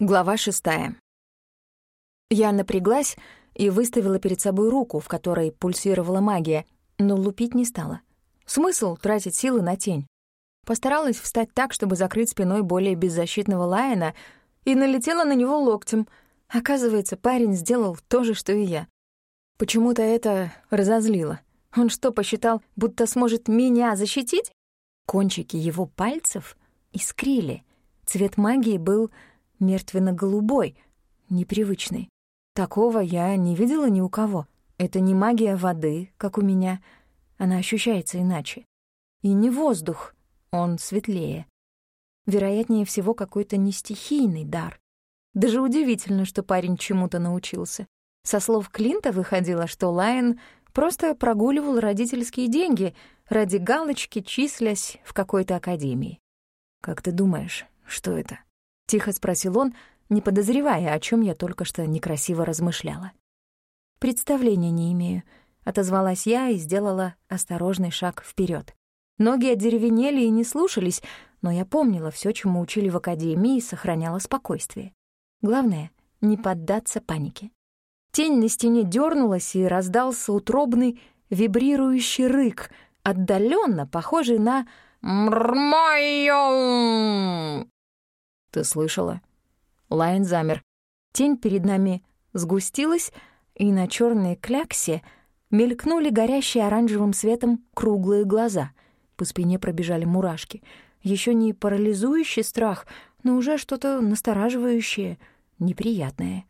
Глава шестая. Я напряглась и выставила перед собой руку, в которой пульсировала магия, но лупить не стала. Смысл тратить силы на тень? Постаралась встать так, чтобы закрыть спиной более беззащитного Лайена, и налетела на него локтем. Оказывается, парень сделал то же, что и я. Почему-то это разозлило. Он что, посчитал, будто сможет меня защитить? Кончики его пальцев искрили. Цвет магии был мертвенно-голубой, непривычный. Такого я не видела ни у кого. Это не магия воды, как у меня. Она ощущается иначе. И не воздух, он светлее. Вероятнее всего, какой-то нестихийный дар. Даже удивительно, что парень чему-то научился. Со слов Клинта выходило, что Лайон просто прогуливал родительские деньги ради галочки, числясь в какой-то академии. «Как ты думаешь, что это?» — тихо спросил он, не подозревая, о чем я только что некрасиво размышляла. «Представления не имею», — отозвалась я и сделала осторожный шаг вперед. Ноги одеревенели и не слушались, но я помнила все, чему учили в академии, и сохраняла спокойствие. Главное — не поддаться панике. Тень на стене дернулась, и раздался утробный вибрирующий рык, отдаленно похожий на «Мрмайо!» «Ты слышала?» Лайн замер. Тень перед нами сгустилась, и на черной кляксе мелькнули горящие оранжевым светом круглые глаза. По спине пробежали мурашки. Еще не парализующий страх, но уже что-то настораживающее, неприятное.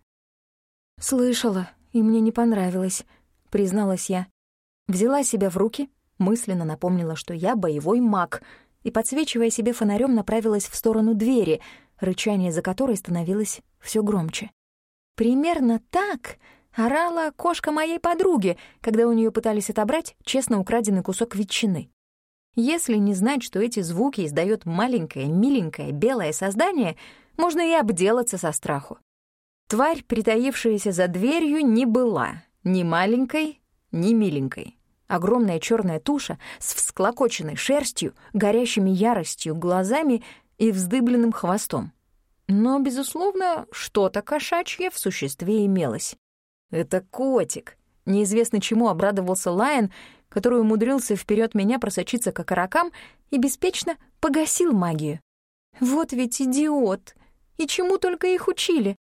«Слышала, и мне не понравилось», — призналась я. Взяла себя в руки, мысленно напомнила, что я боевой маг, и, подсвечивая себе фонарем, направилась в сторону двери — рычание за которой становилось все громче. Примерно так орала кошка моей подруги, когда у нее пытались отобрать честно украденный кусок ветчины. Если не знать, что эти звуки издает маленькое, миленькое, белое создание, можно и обделаться со страху. Тварь, притаившаяся за дверью, не была ни маленькой, ни миленькой. Огромная черная туша с всклокоченной шерстью, горящими яростью глазами и вздыбленным хвостом. Но, безусловно, что-то кошачье в существе имелось. Это котик. Неизвестно чему обрадовался Лайон, который умудрился вперед меня просочиться к окорокам и беспечно погасил магию. Вот ведь идиот! И чему только их учили?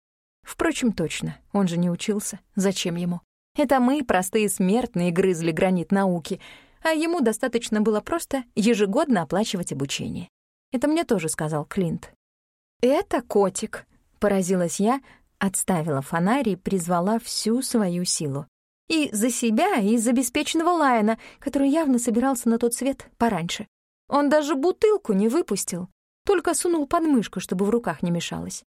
Впрочем, точно, он же не учился. Зачем ему? Это мы, простые смертные, грызли гранит науки, а ему достаточно было просто ежегодно оплачивать обучение. Это мне тоже сказал Клинт. «Это котик», — поразилась я, отставила фонарь и призвала всю свою силу. И за себя, и за беспечного Лайена, который явно собирался на тот свет пораньше. Он даже бутылку не выпустил, только сунул под мышку, чтобы в руках не мешалось.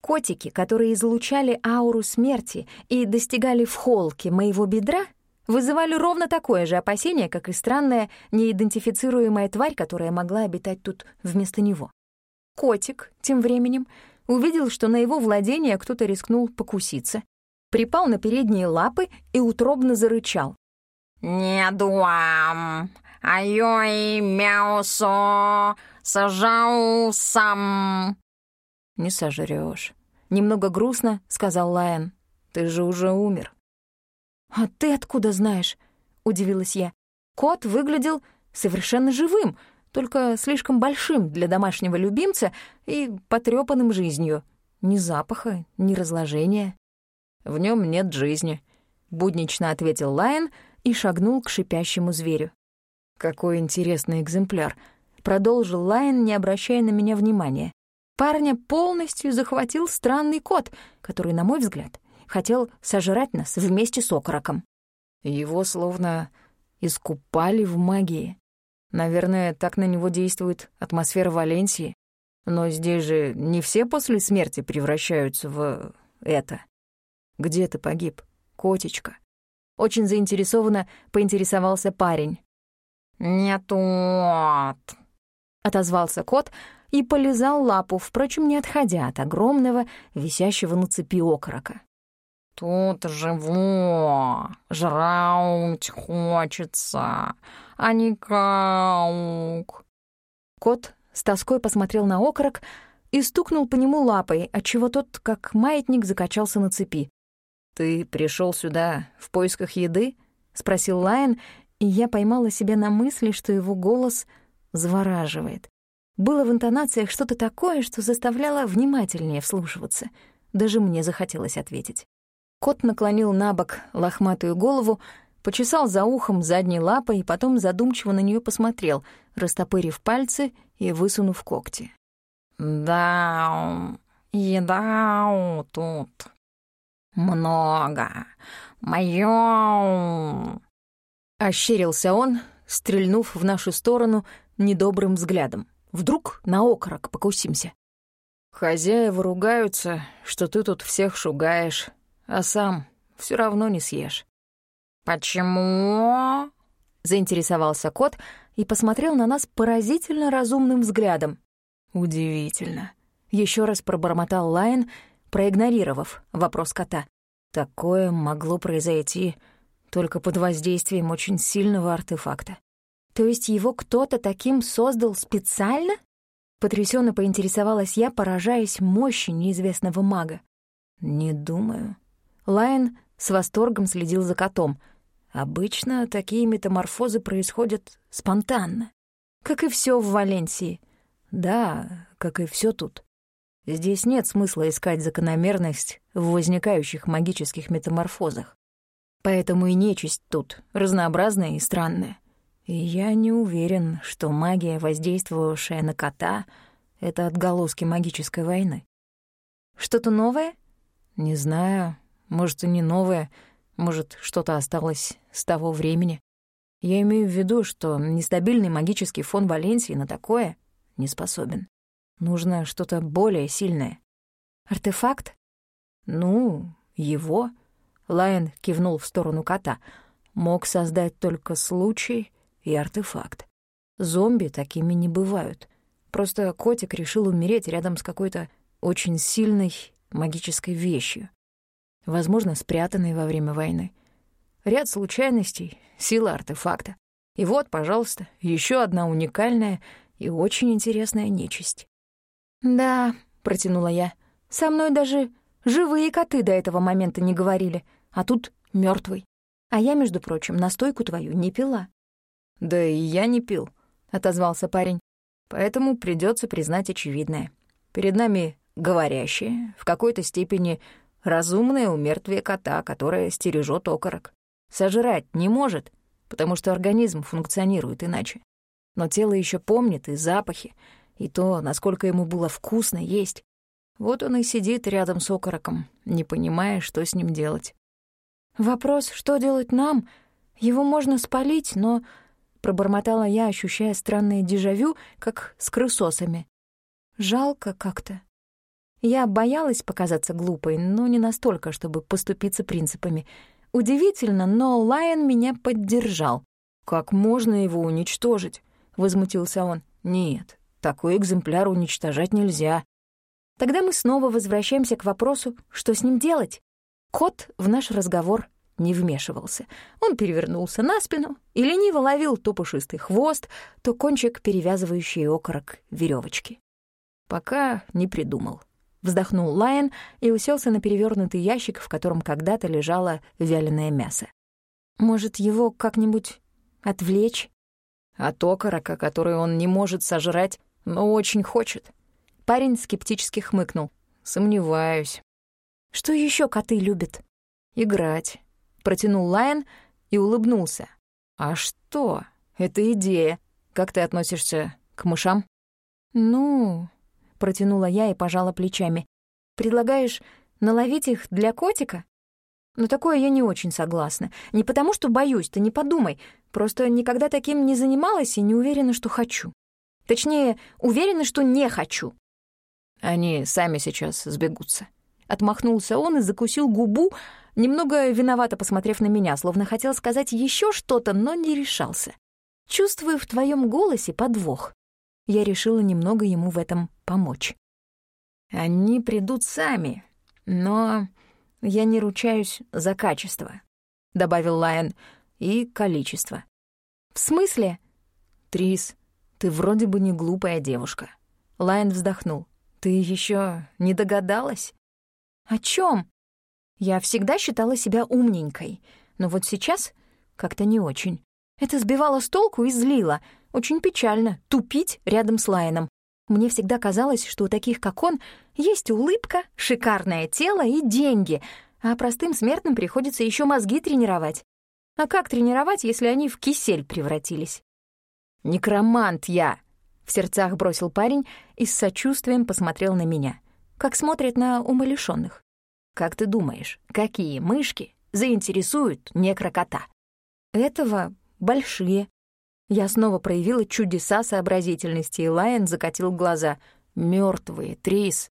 Котики, которые излучали ауру смерти и достигали в холке моего бедра, вызывали ровно такое же опасение, как и странная, неидентифицируемая тварь, которая могла обитать тут вместо него. Котик, тем временем, увидел, что на его владение кто-то рискнул покуситься, припал на передние лапы и утробно зарычал. «Не дуам, айой мяусо, сажау сам». «Не сожрёшь», — немного грустно сказал Лайон. «Ты же уже умер». «А ты откуда знаешь?» — удивилась я. Кот выглядел совершенно живым, только слишком большим для домашнего любимца и потрёпанным жизнью. Ни запаха, ни разложения. «В нём нет жизни», — буднично ответил Лайон и шагнул к шипящему зверю. «Какой интересный экземпляр», — продолжил Лайон, не обращая на меня внимания. Парня полностью захватил странный кот, который, на мой взгляд, хотел сожрать нас вместе с окороком. Его словно искупали в магии. Наверное, так на него действует атмосфера Валенсии. Но здесь же не все после смерти превращаются в это. Где ты погиб, котечка? Очень заинтересованно поинтересовался парень. «Нет-вот», — отозвался кот и полизал лапу, впрочем, не отходя от огромного, висящего на цепи окорока. Тут живу, жрать хочется, а не каук. Кот с тоской посмотрел на окорок и стукнул по нему лапой, отчего тот, как маятник, закачался на цепи. «Ты пришел сюда в поисках еды?» — спросил Лайон, и я поймала себя на мысли, что его голос завораживает. Было в интонациях что-то такое, что заставляло внимательнее вслушиваться. Даже мне захотелось ответить. Кот наклонил на бок лохматую голову, почесал за ухом задней лапой и потом задумчиво на нее посмотрел, растопырив пальцы и высунув когти. «Да, еда тут много. Моё...» Ощерился он, стрельнув в нашу сторону недобрым взглядом. Вдруг на окорок покусимся. Хозяева ругаются, что ты тут всех шугаешь, а сам все равно не съешь. «Почему?» — заинтересовался кот и посмотрел на нас поразительно разумным взглядом. «Удивительно». Еще раз пробормотал Лайн, проигнорировав вопрос кота. Такое могло произойти только под воздействием очень сильного артефакта. То есть его кто-то таким создал специально? Потрясенно поинтересовалась я, поражаясь мощи неизвестного мага. Не думаю. Лайн с восторгом следил за котом. Обычно такие метаморфозы происходят спонтанно. Как и все в Валенсии. Да, как и все тут. Здесь нет смысла искать закономерность в возникающих магических метаморфозах. Поэтому и нечисть тут разнообразная и странная. И я не уверен, что магия, воздействовавшая на кота, — это отголоски магической войны. Что-то новое? Не знаю. Может, и не новое. Может, что-то осталось с того времени. Я имею в виду, что нестабильный магический фон Валенсии на такое не способен. Нужно что-то более сильное. Артефакт? Ну, его. Лайн кивнул в сторону кота. Мог создать только случай и артефакт. Зомби такими не бывают. Просто котик решил умереть рядом с какой-то очень сильной магической вещью. Возможно, спрятанной во время войны. Ряд случайностей, сила артефакта. И вот, пожалуйста, еще одна уникальная и очень интересная нечисть. «Да», — протянула я, — «со мной даже живые коты до этого момента не говорили, а тут мертвый. А я, между прочим, настойку твою не пила». «Да и я не пил», — отозвался парень. «Поэтому придется признать очевидное. Перед нами говорящее, в какой-то степени разумное умертвие кота, которое стережет окорок. Сожрать не может, потому что организм функционирует иначе. Но тело еще помнит и запахи, и то, насколько ему было вкусно есть. Вот он и сидит рядом с окороком, не понимая, что с ним делать. «Вопрос, что делать нам? Его можно спалить, но пробормотала я, ощущая странное дежавю, как с крысосами. Жалко как-то. Я боялась показаться глупой, но не настолько, чтобы поступиться принципами. Удивительно, но Лайон меня поддержал. «Как можно его уничтожить?» — возмутился он. «Нет, такой экземпляр уничтожать нельзя». Тогда мы снова возвращаемся к вопросу, что с ним делать. Кот в наш разговор не вмешивался. Он перевернулся на спину и лениво ловил то пушистый хвост, то кончик, перевязывающий окорок веревочки. Пока не придумал. Вздохнул Лайон и уселся на перевернутый ящик, в котором когда-то лежало вяленое мясо. Может, его как-нибудь отвлечь? От окорока, который он не может сожрать, но очень хочет. Парень скептически хмыкнул. Сомневаюсь. Что еще коты любят? Играть протянул Лайон и улыбнулся. «А что? Это идея. Как ты относишься к мышам?» «Ну...» — протянула я и пожала плечами. «Предлагаешь наловить их для котика?» «Но такое я не очень согласна. Не потому, что боюсь, ты не подумай. Просто никогда таким не занималась и не уверена, что хочу. Точнее, уверена, что не хочу». «Они сами сейчас сбегутся». Отмахнулся он и закусил губу, немного виновато посмотрев на меня, словно хотел сказать еще что-то, но не решался. Чувствую в твоем голосе подвох. Я решила немного ему в этом помочь. Они придут сами, но я не ручаюсь за качество, добавил Лайон, и количество. В смысле? Трис, ты вроде бы не глупая девушка. Лайон вздохнул. Ты еще не догадалась? О чем? Я всегда считала себя умненькой, но вот сейчас как-то не очень. Это сбивало с толку и злило. Очень печально тупить рядом с Лайном. Мне всегда казалось, что у таких, как он, есть улыбка, шикарное тело и деньги, а простым смертным приходится еще мозги тренировать. А как тренировать, если они в кисель превратились? «Некромант я!» — в сердцах бросил парень и с сочувствием посмотрел на меня, как смотрят на умалишённых. «Как ты думаешь, какие мышки заинтересуют некрокота?» «Этого большие», я снова проявила чудеса сообразительности, и Лайон закатил глаза. Мертвые, Трис.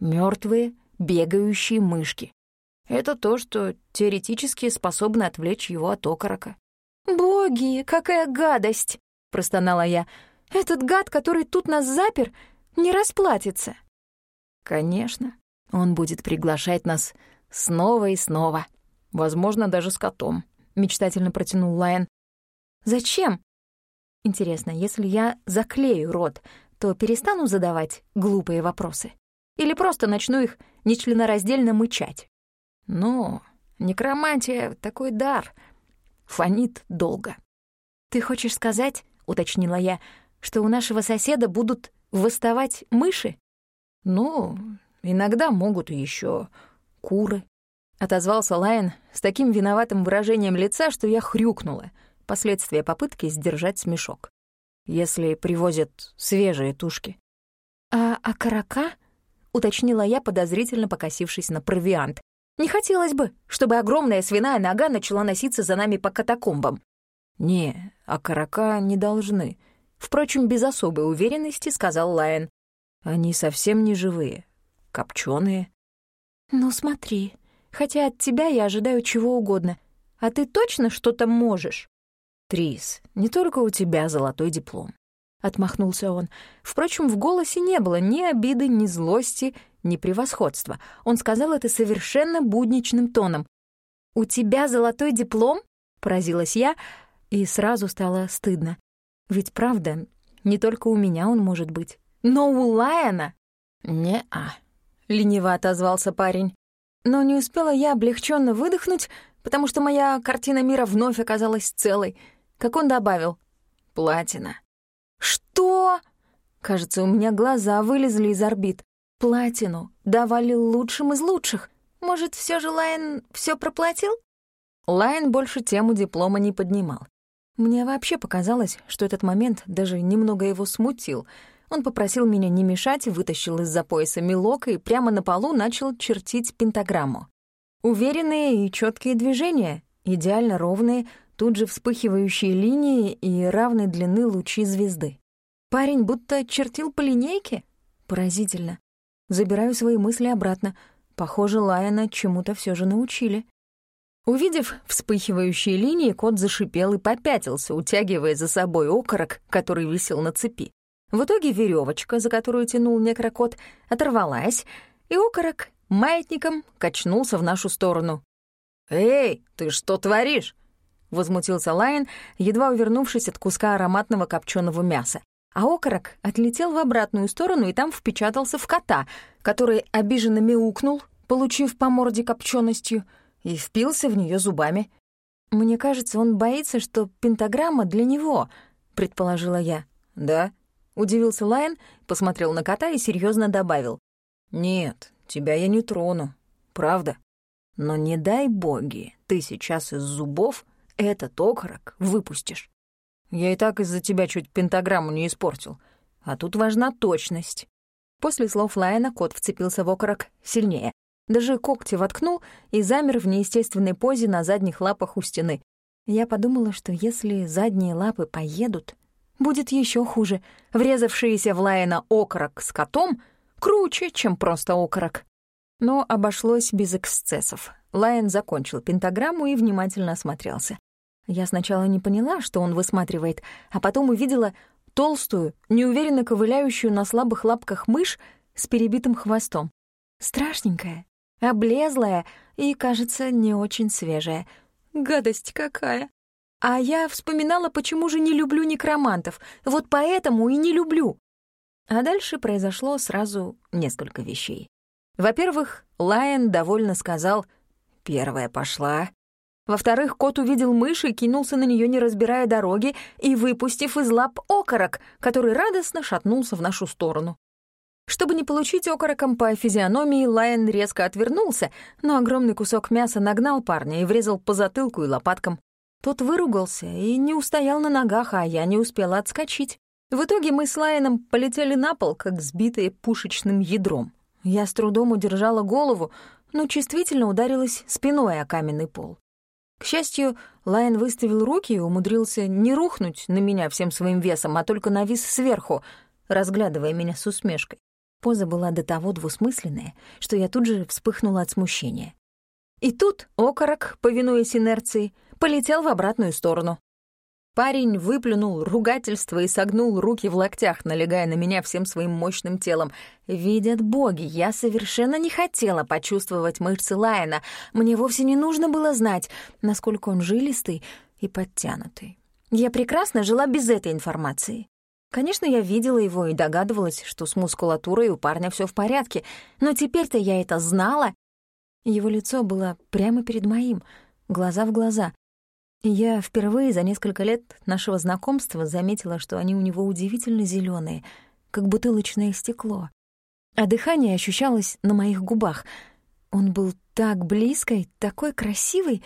Мертвые, бегающие мышки. Это то, что теоретически способно отвлечь его от окорока. «Боги, какая гадость!» — простонала я. «Этот гад, который тут нас запер, не расплатится». «Конечно. Он будет приглашать нас снова и снова. Возможно, даже с котом», — мечтательно протянул Лайон. «Зачем?» Интересно, если я заклею рот, то перестану задавать глупые вопросы? Или просто начну их нечленораздельно мычать? Ну, некромантия — такой дар. Фонит долго. «Ты хочешь сказать, — уточнила я, — что у нашего соседа будут восставать мыши?» «Ну, иногда могут еще куры», — отозвался Лайн с таким виноватым выражением лица, что я хрюкнула — последствия попытки сдержать смешок. Если привозят свежие тушки. «А окорока?» — уточнила я, подозрительно покосившись на провиант. «Не хотелось бы, чтобы огромная свиная нога начала носиться за нами по катакомбам». «Не, окорока не должны», — впрочем, без особой уверенности сказал Лайон. «Они совсем не живые, копченые. «Ну смотри, хотя от тебя я ожидаю чего угодно. А ты точно что-то можешь?» «Трис, не только у тебя золотой диплом», — отмахнулся он. Впрочем, в голосе не было ни обиды, ни злости, ни превосходства. Он сказал это совершенно будничным тоном. «У тебя золотой диплом?» — поразилась я, и сразу стало стыдно. Ведь правда, не только у меня он может быть, но у Лайона. «Не-а», — лениво отозвался парень. Но не успела я облегченно выдохнуть, потому что моя картина мира вновь оказалась целой — как он добавил. «Платина». «Что?» Кажется, у меня глаза вылезли из орбит. Платину давали лучшим из лучших. Может, все же Лайн все проплатил? Лайн больше тему диплома не поднимал. Мне вообще показалось, что этот момент даже немного его смутил. Он попросил меня не мешать, вытащил из-за пояса мелок и прямо на полу начал чертить пентаграмму. Уверенные и четкие движения, идеально ровные, тут же вспыхивающие линии и равной длины лучи звезды. Парень будто чертил по линейке. Поразительно. Забираю свои мысли обратно. Похоже, Лайона чему-то все же научили. Увидев вспыхивающие линии, кот зашипел и попятился, утягивая за собой окорок, который висел на цепи. В итоге веревочка, за которую тянул некрокот, оторвалась, и окорок маятником качнулся в нашу сторону. «Эй, ты что творишь?» — возмутился Лайн, едва увернувшись от куска ароматного копченого мяса. А окорок отлетел в обратную сторону и там впечатался в кота, который обиженно мяукнул, получив по морде копченостью, и впился в нее зубами. «Мне кажется, он боится, что пентаграмма для него», — предположила я. «Да?» — удивился Лайн, посмотрел на кота и серьезно добавил. «Нет, тебя я не трону, правда. Но не дай боги, ты сейчас из зубов этот окорок выпустишь. Я и так из-за тебя чуть пентаграмму не испортил. А тут важна точность. После слов Лайна кот вцепился в окорок сильнее. Даже когти воткнул и замер в неестественной позе на задних лапах у стены. Я подумала, что если задние лапы поедут, будет еще хуже. Врезавшийся в Лайна окорок с котом круче, чем просто окорок. Но обошлось без эксцессов. Лайн закончил пентаграмму и внимательно осмотрелся. Я сначала не поняла, что он высматривает, а потом увидела толстую, неуверенно ковыляющую на слабых лапках мышь с перебитым хвостом. Страшненькая, облезлая и, кажется, не очень свежая. Гадость какая! А я вспоминала, почему же не люблю некромантов. Вот поэтому и не люблю. А дальше произошло сразу несколько вещей. Во-первых, Лайон довольно сказал «первая пошла». Во-вторых, кот увидел мышь и кинулся на нее, не разбирая дороги, и выпустив из лап окорок, который радостно шатнулся в нашу сторону. Чтобы не получить окороком по физиономии, Лайон резко отвернулся, но огромный кусок мяса нагнал парня и врезал по затылку и лопаткам. Тот выругался и не устоял на ногах, а я не успела отскочить. В итоге мы с Лайоном полетели на пол, как сбитые пушечным ядром. Я с трудом удержала голову, но чувствительно ударилась спиной о каменный пол. К счастью, Лайон выставил руки и умудрился не рухнуть на меня всем своим весом, а только навис сверху, разглядывая меня с усмешкой. Поза была до того двусмысленная, что я тут же вспыхнула от смущения. И тут окорок, повинуясь инерции, полетел в обратную сторону. Парень выплюнул ругательство и согнул руки в локтях, налегая на меня всем своим мощным телом. Видят боги, я совершенно не хотела почувствовать мышцы Лайена. Мне вовсе не нужно было знать, насколько он жилистый и подтянутый. Я прекрасно жила без этой информации. Конечно, я видела его и догадывалась, что с мускулатурой у парня все в порядке, но теперь-то я это знала. Его лицо было прямо перед моим, глаза в глаза. Я впервые за несколько лет нашего знакомства заметила, что они у него удивительно зеленые, как бутылочное стекло. А дыхание ощущалось на моих губах. Он был так близко и такой красивый,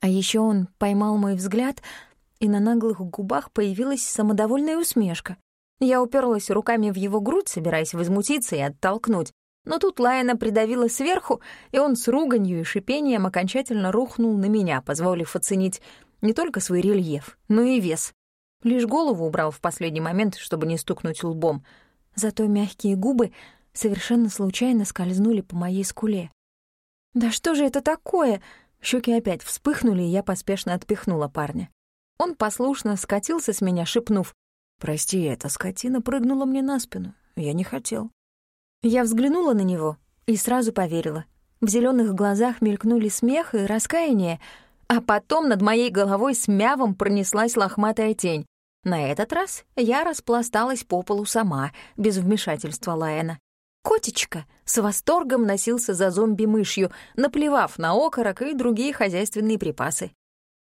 а еще он поймал мой взгляд — и на наглых губах появилась самодовольная усмешка. Я уперлась руками в его грудь, собираясь возмутиться и оттолкнуть. Но тут Лайена придавила сверху, и он с руганью и шипением окончательно рухнул на меня, позволив оценить не только свой рельеф, но и вес. Лишь голову убрал в последний момент, чтобы не стукнуть лбом. Зато мягкие губы совершенно случайно скользнули по моей скуле. «Да что же это такое?» Щеки опять вспыхнули, и я поспешно отпихнула парня. Он послушно скатился с меня, шепнув. «Прости, эта скотина прыгнула мне на спину. Я не хотел». Я взглянула на него и сразу поверила. В зеленых глазах мелькнули смех и раскаяние, а потом над моей головой с мявом пронеслась лохматая тень. На этот раз я распласталась по полу сама, без вмешательства Лайена. Котечка с восторгом носился за зомби-мышью, наплевав на окорок и другие хозяйственные припасы.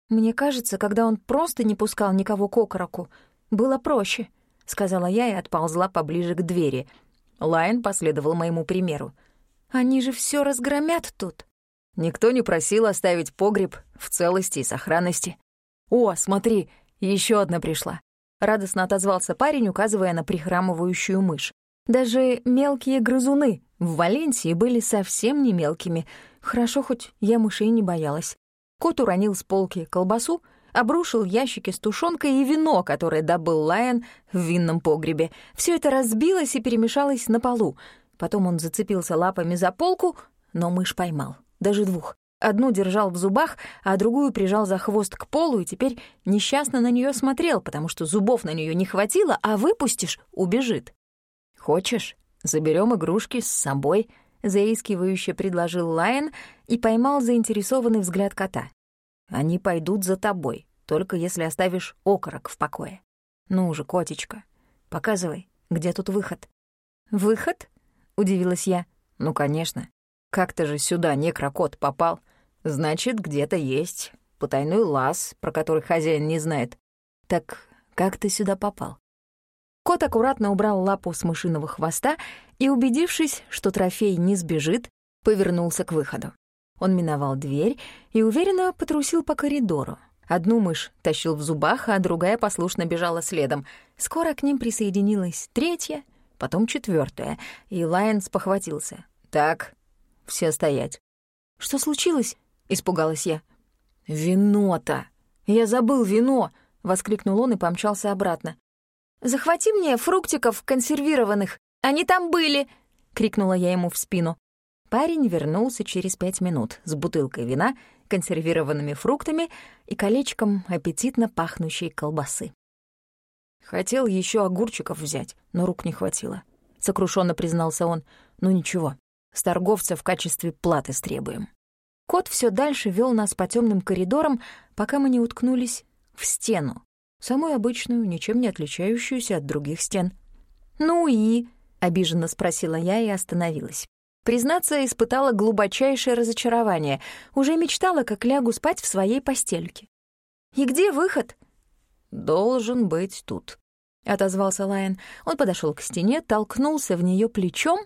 «Мне кажется, когда он просто не пускал никого к окороку, было проще», — сказала я и отползла поближе к двери. Лайн последовал моему примеру. «Они же все разгромят тут». Никто не просил оставить погреб в целости и сохранности. «О, смотри, еще одна пришла», — радостно отозвался парень, указывая на прихрамывающую мышь. Даже мелкие грызуны в Валенсии были совсем не мелкими. Хорошо, хоть я мышей не боялась. Кот уронил с полки колбасу, обрушил ящики с тушенкой и вино, которое добыл Лайон в винном погребе. Все это разбилось и перемешалось на полу. Потом он зацепился лапами за полку, но мышь поймал. Даже двух. Одну держал в зубах, а другую прижал за хвост к полу и теперь несчастно на нее смотрел, потому что зубов на нее не хватило, а выпустишь — убежит. «Хочешь, заберем игрушки с собой?» — заискивающе предложил Лайон и поймал заинтересованный взгляд кота. «Они пойдут за тобой, только если оставишь окорок в покое. Ну же, котечка, показывай, где тут выход». «Выход?» — удивилась я. «Ну, конечно. Как-то же сюда некрокот попал. Значит, где-то есть потайной лаз, про который хозяин не знает. Так как ты сюда попал?» Кот аккуратно убрал лапу с мышиного хвоста и, убедившись, что трофей не сбежит, повернулся к выходу. Он миновал дверь и уверенно потрусил по коридору. Одну мышь тащил в зубах, а другая послушно бежала следом. Скоро к ним присоединилась третья, потом четвертая, и Лайон похватился. «Так, все стоять». «Что случилось?» — испугалась я. «Вино-то! Я забыл вино!» — воскликнул он и помчался обратно. «Захвати мне фруктиков консервированных, они там были!» — крикнула я ему в спину. Парень вернулся через пять минут с бутылкой вина, консервированными фруктами и колечком аппетитно пахнущей колбасы. «Хотел еще огурчиков взять, но рук не хватило», — сокрушенно признался он. «Ну ничего, с торговца в качестве платы стребуем». Кот все дальше вел нас по темным коридорам, пока мы не уткнулись в стену, самую обычную, ничем не отличающуюся от других стен. «Ну и?» — обиженно спросила я и остановилась. Признаться, испытала глубочайшее разочарование. Уже мечтала, как лягу спать в своей постельке. «И где выход?» «Должен быть тут», — отозвался Лайон. Он подошел к стене, толкнулся в нее плечом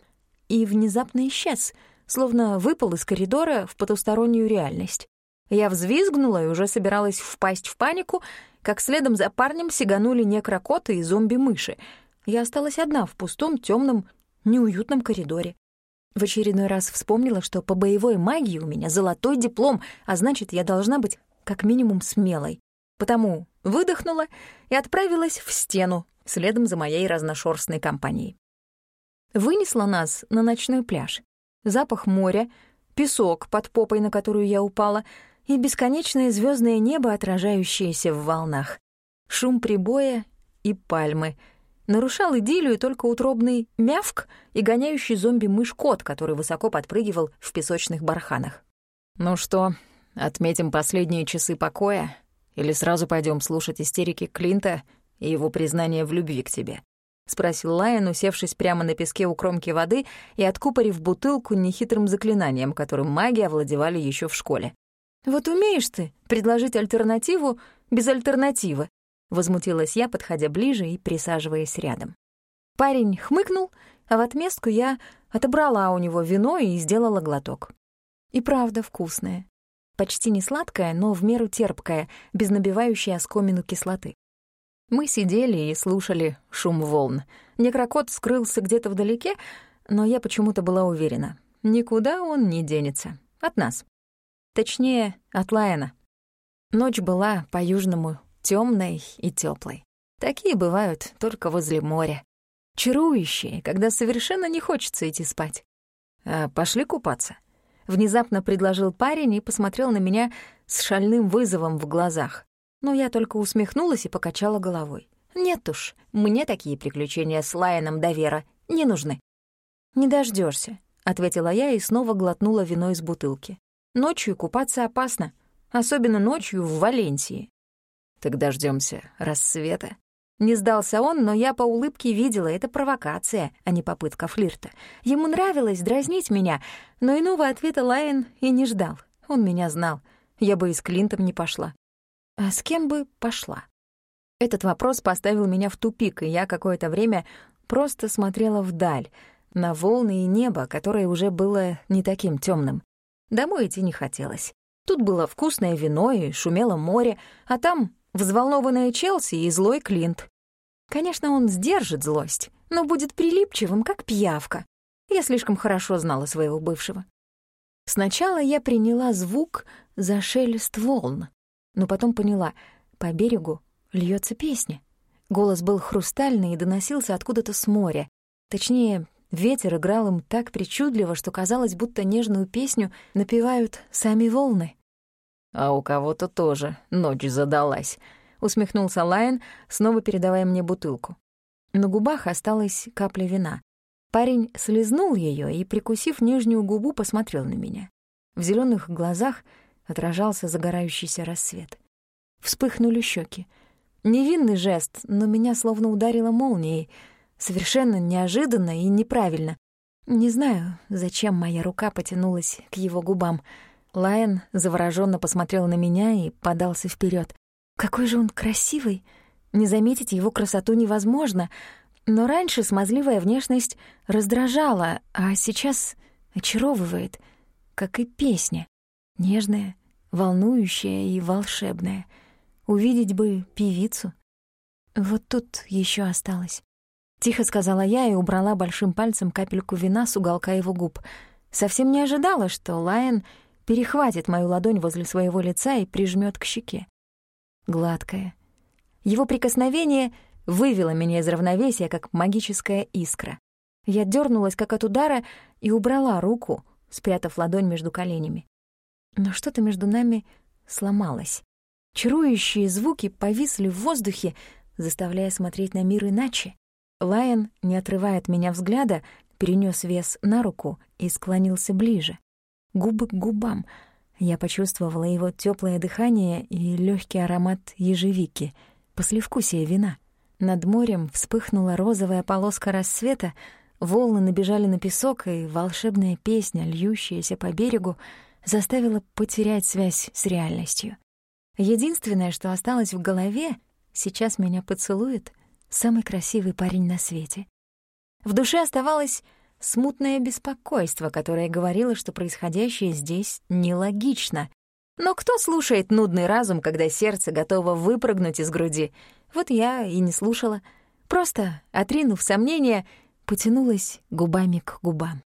и внезапно исчез, словно выпал из коридора в потустороннюю реальность. Я взвизгнула и уже собиралась впасть в панику, как следом за парнем сиганули некрокоты и зомби-мыши. Я осталась одна в пустом, темном, неуютном коридоре. В очередной раз вспомнила, что по боевой магии у меня золотой диплом, а значит, я должна быть как минимум смелой. Потому выдохнула и отправилась в стену, следом за моей разношерстной компанией. Вынесла нас на ночной пляж. Запах моря, песок под попой, на которую я упала, и бесконечное звездное небо, отражающееся в волнах. Шум прибоя и пальмы. Нарушал идиллию только утробный мявк и гоняющий зомби-мышь-кот, который высоко подпрыгивал в песочных барханах. «Ну что, отметим последние часы покоя или сразу пойдем слушать истерики Клинта и его признание в любви к тебе?» — спросил Лайон, усевшись прямо на песке у кромки воды и откупорив бутылку нехитрым заклинанием, которым маги овладевали еще в школе. «Вот умеешь ты предложить альтернативу без альтернативы», — возмутилась я, подходя ближе и присаживаясь рядом. Парень хмыкнул, а в отместку я отобрала у него вино и сделала глоток. И правда вкусное. Почти не сладкое, но в меру терпкое, без набивающей оскомину кислоты. Мы сидели и слушали шум волн. Некрокот скрылся где-то вдалеке, но я почему-то была уверена. Никуда он не денется. От нас. Точнее, от Лайена. Ночь была по-южному темной и теплой. Такие бывают только возле моря. Чарующие, когда совершенно не хочется идти спать. «А пошли купаться?» Внезапно предложил парень и посмотрел на меня с шальным вызовом в глазах. Но я только усмехнулась и покачала головой. «Нет уж, мне такие приключения с Лайоном до Вера не нужны». «Не дождешься, ответила я и снова глотнула вино из бутылки. Ночью купаться опасно, особенно ночью в Валенсии. Так дождемся рассвета. Не сдался он, но я по улыбке видела, это провокация, а не попытка флирта. Ему нравилось дразнить меня, но иного ответа Лайен и не ждал. Он меня знал. Я бы и с Клинтом не пошла. А с кем бы пошла? Этот вопрос поставил меня в тупик, и я какое-то время просто смотрела вдаль, на волны и небо, которое уже было не таким темным. Домой идти не хотелось. Тут было вкусное вино и шумело море, а там взволнованная Челси и злой Клинт. Конечно, он сдержит злость, но будет прилипчивым, как пиявка. Я слишком хорошо знала своего бывшего. Сначала я приняла звук за шелест волн, но потом поняла, по берегу льется песня. Голос был хрустальный и доносился откуда-то с моря. Точнее, Ветер играл им так причудливо, что казалось, будто нежную песню напевают сами волны. «А у кого-то тоже ночь задалась», — усмехнулся Лайон, снова передавая мне бутылку. На губах осталась капля вина. Парень слезнул ее и, прикусив нижнюю губу, посмотрел на меня. В зеленых глазах отражался загорающийся рассвет. Вспыхнули щеки. Невинный жест, но меня словно ударило молнией — Совершенно неожиданно и неправильно. Не знаю, зачем моя рука потянулась к его губам. Лайон завороженно посмотрел на меня и подался вперед. Какой же он красивый! Не заметить его красоту невозможно. Но раньше смазливая внешность раздражала, а сейчас очаровывает, как и песня. Нежная, волнующая и волшебная. Увидеть бы певицу. Вот тут еще осталось. Тихо сказала я и убрала большим пальцем капельку вина с уголка его губ. Совсем не ожидала, что Лайон перехватит мою ладонь возле своего лица и прижмет к щеке. Гладкая. Его прикосновение вывело меня из равновесия, как магическая искра. Я дернулась, как от удара, и убрала руку, спрятав ладонь между коленями. Но что-то между нами сломалось. Чарующие звуки повисли в воздухе, заставляя смотреть на мир иначе. Лайон, не отрывая от меня взгляда, перенёс вес на руку и склонился ближе. Губы к губам. Я почувствовала его тёплое дыхание и лёгкий аромат ежевики, послевкусие вина. Над морем вспыхнула розовая полоска рассвета, волны набежали на песок, и волшебная песня, льющаяся по берегу, заставила потерять связь с реальностью. Единственное, что осталось в голове, сейчас меня поцелует самый красивый парень на свете. В душе оставалось смутное беспокойство, которое говорило, что происходящее здесь нелогично. Но кто слушает нудный разум, когда сердце готово выпрыгнуть из груди? Вот я и не слушала. Просто, отринув сомнения, потянулась губами к губам.